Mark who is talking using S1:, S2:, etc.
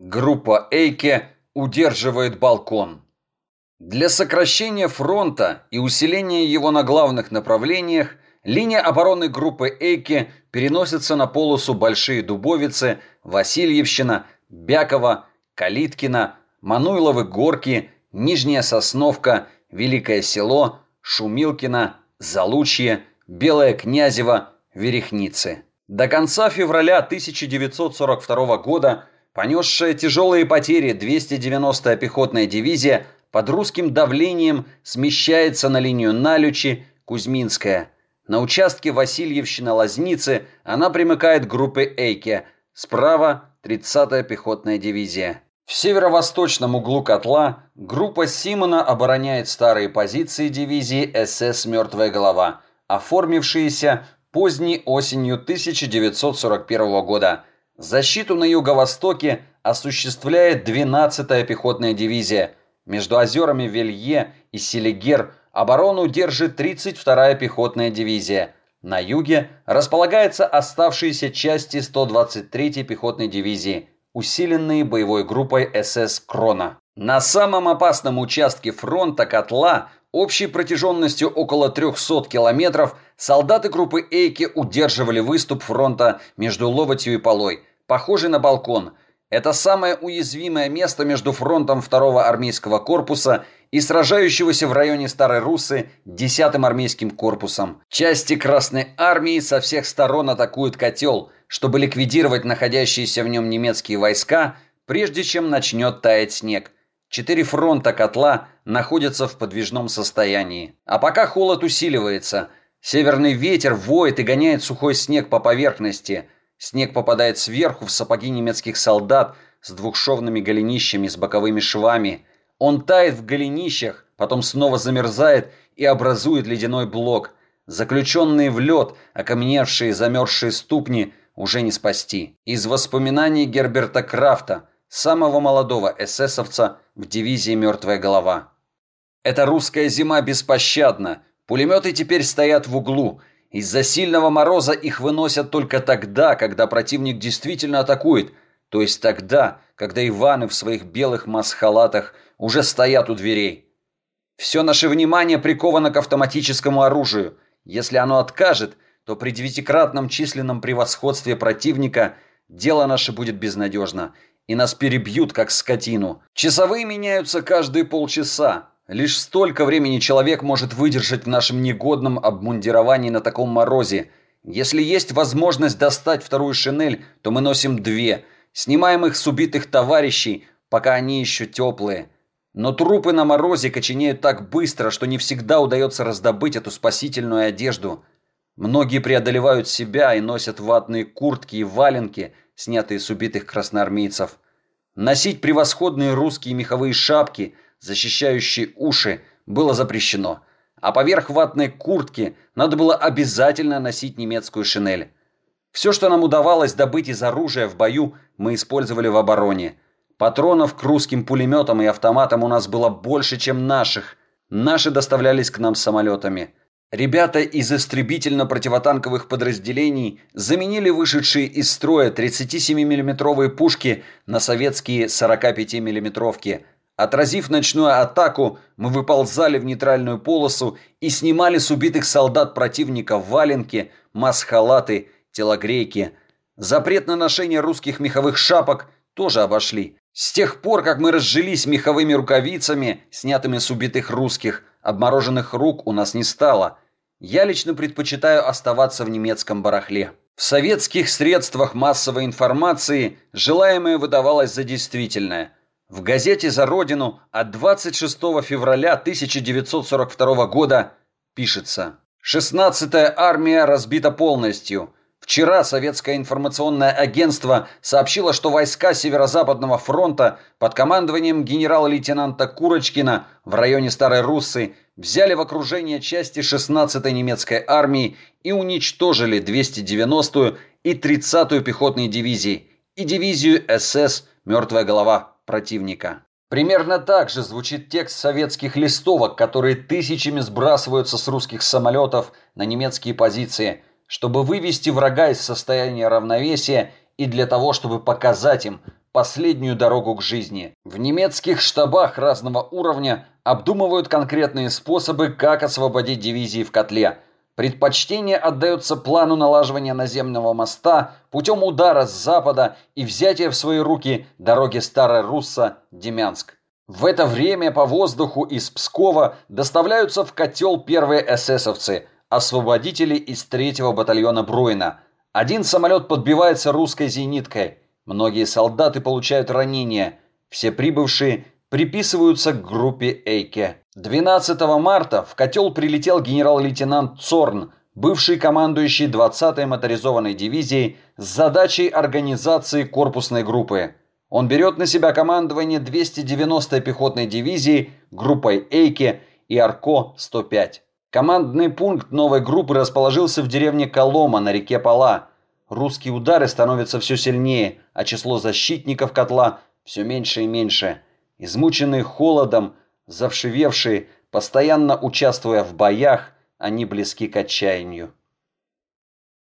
S1: Группа Эйке удерживает балкон. Для сокращения фронта и усиления его на главных направлениях линия обороны группы Эйке переносится на полосу Большие Дубовицы, Васильевщина, Бяково, Калиткина, Мануйловы горки, Нижняя Сосновка, Великое Село, Шумилкино, Залучье, Белое Князево, Верехницы. До конца февраля 1942 года понесшая тяжелые потери 290-я пехотная дивизия под русским давлением смещается на линию Налючи, Кузьминская. На участке Васильевщина-Лазницы она примыкает к группе Эйке, справа 30-я пехотная дивизия. В северо-восточном углу котла группа Симона обороняет старые позиции дивизии СС «Мертвая голова», оформившиеся поздней осенью 1941 года – Защиту на юго-востоке осуществляет 12-я пехотная дивизия. Между озерами Велье и Селигер оборону держит 32-я пехотная дивизия. На юге располагаются оставшиеся части 123-й пехотной дивизии, усиленные боевой группой СС «Крона». На самом опасном участке фронта котла общей протяженностью около 300 километров солдаты группы Эйки удерживали выступ фронта между Ловотью и Полой, похожий на балкон. Это самое уязвимое место между фронтом 2-го армейского корпуса и сражающегося в районе Старой Руссы 10-м армейским корпусом. Части Красной армии со всех сторон атакуют котел, чтобы ликвидировать находящиеся в нем немецкие войска, прежде чем начнет таять снег. Четыре фронта котла находятся в подвижном состоянии. А пока холод усиливается, северный ветер воет и гоняет сухой снег по поверхности. Снег попадает сверху в сапоги немецких солдат с двухшовными голенищами с боковыми швами. Он тает в голенищах, потом снова замерзает и образует ледяной блок. Заключенные в лед, окаменевшие замерзшие ступни уже не спасти. Из воспоминаний Герберта Крафта – самого молодого эсэсовца в дивизии «Мертвая голова». Эта русская зима беспощадна. Пулеметы теперь стоят в углу. Из-за сильного мороза их выносят только тогда, когда противник действительно атакует, то есть тогда, когда Иваны в своих белых масхалатах уже стоят у дверей. Все наше внимание приковано к автоматическому оружию. Если оно откажет, то при девятикратном численном превосходстве противника дело наше будет безнадежно, и нас перебьют, как скотину. Часовые меняются каждые полчаса. Лишь столько времени человек может выдержать в нашем негодном обмундировании на таком морозе. Если есть возможность достать вторую шинель, то мы носим две. Снимаем их с убитых товарищей, пока они еще теплые. Но трупы на морозе коченеют так быстро, что не всегда удается раздобыть эту спасительную одежду. Многие преодолевают себя и носят ватные куртки и валенки – снятые с убитых красноармейцев. Носить превосходные русские меховые шапки, защищающие уши, было запрещено. А поверх ватной куртки надо было обязательно носить немецкую шинель. Все, что нам удавалось добыть из оружия в бою, мы использовали в обороне. Патронов к русским пулеметам и автоматам у нас было больше, чем наших. Наши доставлялись к нам самолетами. Ребята из истребительно-противотанковых подразделений заменили вышедшие из строя 37 миллиметровые пушки на советские 45 миллиметровки Отразив ночную атаку, мы выползали в нейтральную полосу и снимали с убитых солдат противника валенки, масхалаты, телогрейки. Запрет на ношение русских меховых шапок тоже обошли. С тех пор, как мы разжились меховыми рукавицами, снятыми с убитых русских, обмороженных рук у нас не стало – я лично предпочитаю оставаться в немецком барахле. В советских средствах массовой информации желаемое выдавалось за действительное. В газете «За Родину» от 26 февраля 1942 года пишется «16-я армия разбита полностью. Вчера советское информационное агентство сообщило, что войска Северо-Западного фронта под командованием генерала-лейтенанта Курочкина в районе Старой Руссы взяли в окружение части 16-й немецкой армии и уничтожили 290-ю и 30-ю пехотные дивизии и дивизию СС «Мертвая голова» противника. Примерно так же звучит текст советских листовок, которые тысячами сбрасываются с русских самолетов на немецкие позиции – чтобы вывести врага из состояния равновесия и для того, чтобы показать им, последнюю дорогу к жизни. В немецких штабах разного уровня обдумывают конкретные способы, как освободить дивизии в котле. Предпочтение отдается плану налаживания наземного моста путем удара с запада и взятия в свои руки дороги Старая-Русса-Демянск. В это время по воздуху из Пскова доставляются в котел первые эсэсовцы, освободители из третьего батальона Бруйна. Один самолет подбивается русской зениткой – Многие солдаты получают ранения. Все прибывшие приписываются к группе Эйке. 12 марта в котел прилетел генерал-лейтенант Цорн, бывший командующий 20-й моторизованной дивизией с задачей организации корпусной группы. Он берет на себя командование 290-й пехотной дивизии, группой Эйке и Арко-105. Командный пункт новой группы расположился в деревне Колома на реке Пала – Русские удары становятся все сильнее, а число защитников котла все меньше и меньше. Измученные холодом, завшивевшие, постоянно участвуя в боях, они близки к отчаянию.